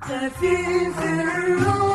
خفيف الروح